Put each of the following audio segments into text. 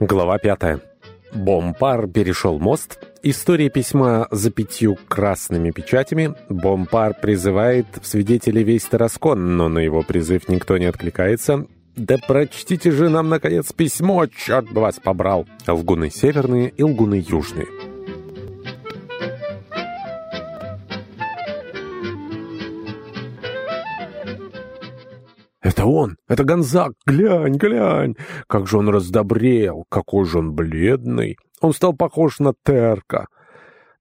Глава пятая. Бомпар перешел мост. История письма за пятью красными печатями. Бомпар призывает в свидетели весь Тараскон, но на его призыв никто не откликается. «Да прочтите же нам, наконец, письмо, черт бы вас побрал!» Лгуны северные и лгуны южные. «Это он! Это Гонзак! Глянь, глянь! Как же он раздобрел! Какой же он бледный! Он стал похож на Терка!»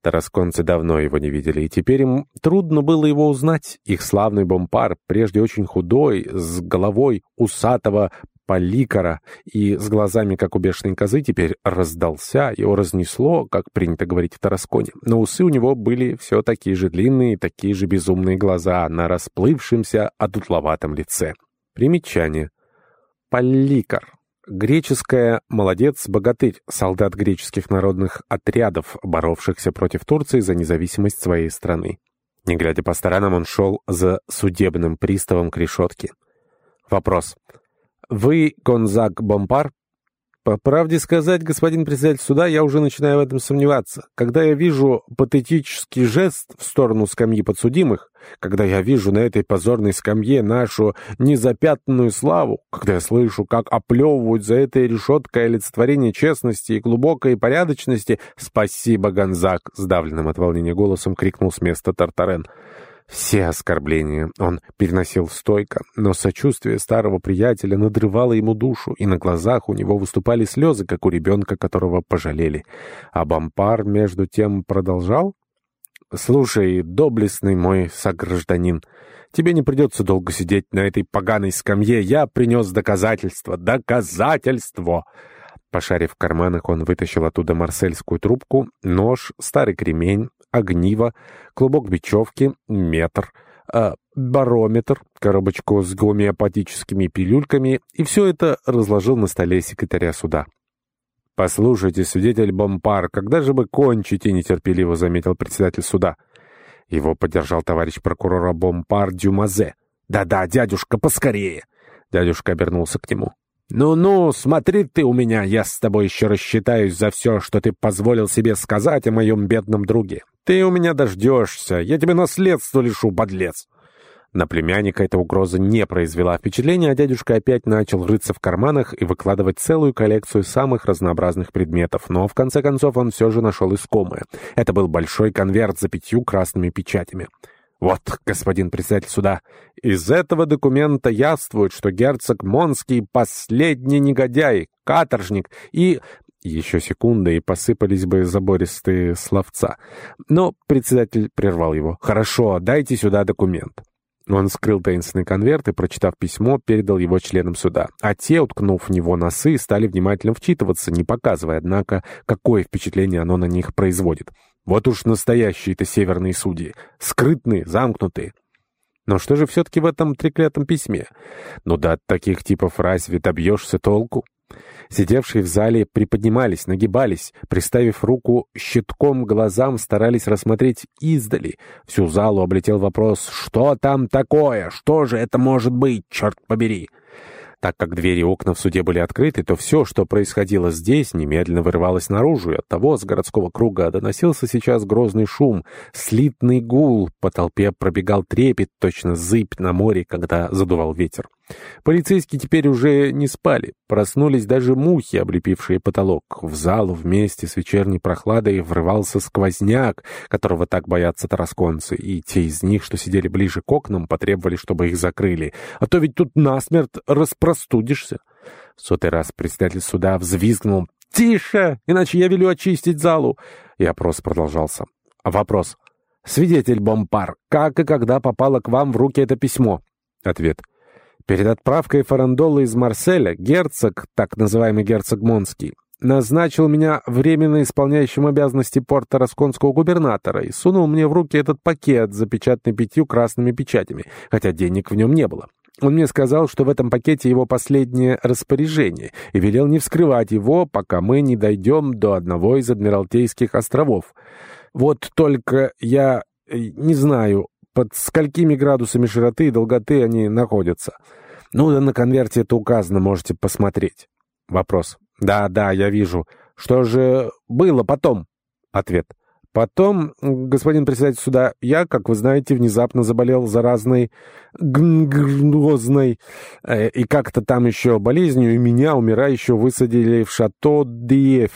Тарасконцы давно его не видели, и теперь им трудно было его узнать. Их славный бомпар, прежде очень худой, с головой усатого поликара и с глазами, как у бешеной козы, теперь раздался, его разнесло, как принято говорить в Тарасконе. Но усы у него были все такие же длинные, такие же безумные глаза на расплывшемся, одутловатом лице. Примечание. Поликар. Греческое «молодец-богатырь», солдат греческих народных отрядов, боровшихся против Турции за независимость своей страны. Не глядя по сторонам, он шел за судебным приставом к решетке. Вопрос. «Вы Гонзак Бомпар?» По правде сказать, господин председатель суда, я уже начинаю в этом сомневаться. Когда я вижу патетический жест в сторону скамьи подсудимых, когда я вижу на этой позорной скамье нашу незапятнанную славу, когда я слышу, как оплевывают за этой решеткой олицетворение честности и глубокой порядочности, «Спасибо, Гонзак!» — сдавленным от волнения голосом крикнул с места Тартарен. Все оскорбления он переносил стойко, но сочувствие старого приятеля надрывало ему душу, и на глазах у него выступали слезы, как у ребенка, которого пожалели. А Бампар, между тем, продолжал? «Слушай, доблестный мой согражданин, тебе не придется долго сидеть на этой поганой скамье. Я принес доказательство. Доказательство!» Пошарив в карманах, он вытащил оттуда марсельскую трубку, нож, старый кремень, огниво, клубок бечевки, метр, э, барометр, коробочку с гомеопатическими пилюльками, и все это разложил на столе секретаря суда. «Послушайте, свидетель Бомпар, когда же вы кончите?» — нетерпеливо заметил председатель суда. Его поддержал товарищ прокурора Бомпар Дюмазе. «Да-да, дядюшка, поскорее!» Дядюшка обернулся к нему. «Ну-ну, смотри ты у меня, я с тобой еще рассчитаюсь за все, что ты позволил себе сказать о моем бедном друге. Ты у меня дождешься, я тебе наследство лишу, подлец!» На племянника эта угроза не произвела впечатления, а дядюшка опять начал рыться в карманах и выкладывать целую коллекцию самых разнообразных предметов, но в конце концов он все же нашел искомое. Это был большой конверт за пятью красными печатями. «Вот, господин председатель суда, из этого документа явствует, что герцог Монский — последний негодяй, каторжник и еще секунда, и посыпались бы забористые словца. Но председатель прервал его. «Хорошо, дайте сюда документ». Он скрыл таинственный конверт и, прочитав письмо, передал его членам суда. А те, уткнув в него носы, стали внимательно вчитываться, не показывая, однако, какое впечатление оно на них производит. Вот уж настоящие-то северные судьи. Скрытные, замкнутые. Но что же все-таки в этом треклятом письме? Ну да от таких типов разве добьешься толку? Сидевшие в зале приподнимались, нагибались, приставив руку щитком глазам, старались рассмотреть издали. Всю залу облетел вопрос «Что там такое? Что же это может быть, черт побери?» Так как двери и окна в суде были открыты, то все, что происходило здесь, немедленно вырывалось наружу, и оттого с городского круга доносился сейчас грозный шум, слитный гул, по толпе пробегал трепет, точно зыбь на море, когда задувал ветер. Полицейские теперь уже не спали. Проснулись даже мухи, облепившие потолок. В залу вместе с вечерней прохладой врывался сквозняк, которого так боятся тарасконцы, и те из них, что сидели ближе к окнам, потребовали, чтобы их закрыли. А то ведь тут насмерть распростудишься. В сотый раз председатель суда взвизгнул. «Тише! Иначе я велю очистить залу!» И опрос продолжался. Вопрос. «Свидетель Бомпар, как и когда попало к вам в руки это письмо?» Ответ. Перед отправкой фарандолы из Марселя герцог, так называемый герцог Монский, назначил меня временно исполняющим обязанности порта Расконского губернатора и сунул мне в руки этот пакет, запечатанный пятью красными печатями, хотя денег в нем не было. Он мне сказал, что в этом пакете его последнее распоряжение, и велел не вскрывать его, пока мы не дойдем до одного из Адмиралтейских островов. Вот только я э, не знаю, под сколькими градусами широты и долготы они находятся. Ну да на конверте это указано, можете посмотреть. Вопрос. «Да, да, я вижу. Что же было потом?» Ответ. Потом, господин председатель суда, я, как вы знаете, внезапно заболел заразной гнозной э, и как-то там еще болезнью, и меня, умирающего, высадили в шато Диев